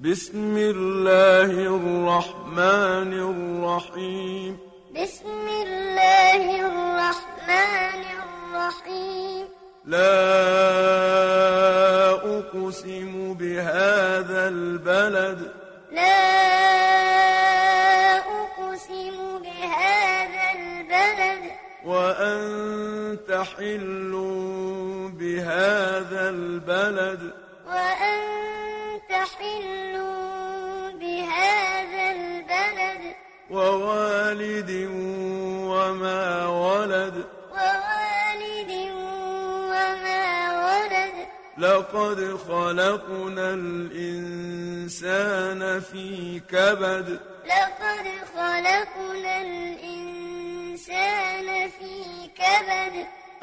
بسم الله الرحمن الرحيم. بسم الله الرحمن الرحيم. لا أقسم بهذا البلد. لا أقسم بهذا البلد. وأنت حل بهذا البلد. حل بهذا البلد. ووالد وما ولد. ووالد وما ولد. لقد خلقنا الإنسان في كبد. لقد خلقنا الإنسان في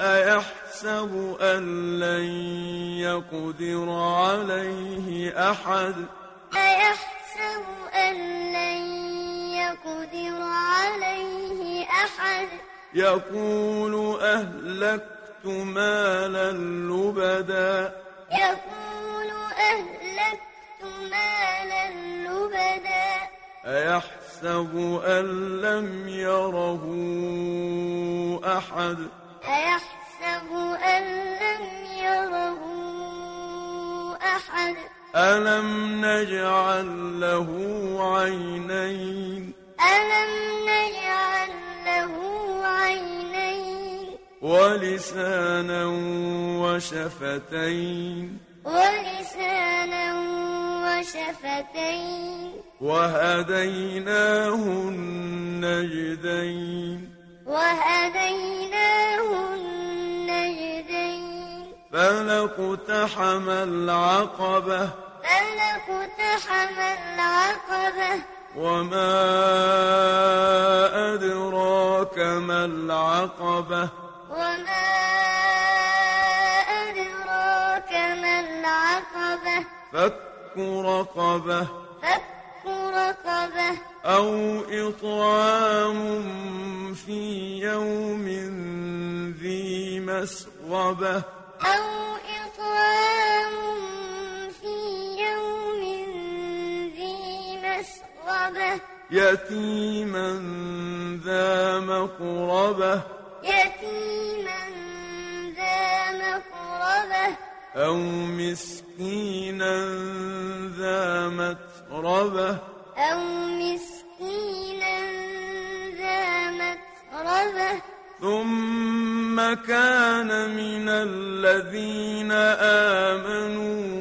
أيحسب أن لن يقدر عليه أحد؟ أيحسب أن لن يقدر عليه أحد؟ يقول أهلكت مالا لبدا. يقول أهلكت مالا لبدا. أيحسب أن لم يره أحد؟ أيحسب ألم نجعل له عينين؟ ألم نجعل له عينين؟ ولسانا وشفتين. ولسانا وشفتين. وهديناه النجدين. وهديناه فلقتحم العقبة فلقتحم العقبة وما أدراك ما العقبة وما أدراك ما العقبة فك رقبة فك رقبة أو إطعام في يوم ذي مسغبة أو مسغبة يتيما ذا مقربة. يتيما ذا مقربة. أو مسكينا ذا متربة. أو مسكينا ذا متربة. ثم كان من الذين آمنوا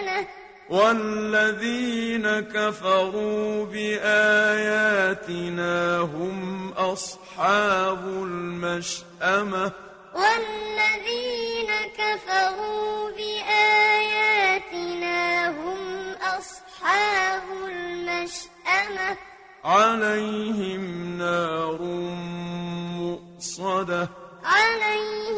حسنة والذين كفروا بآياتنا هم أصحاب المشأمة. والذين كفروا بآياتنا هم أصحاب المشأمة. عليهم نار مؤصدة. عليهم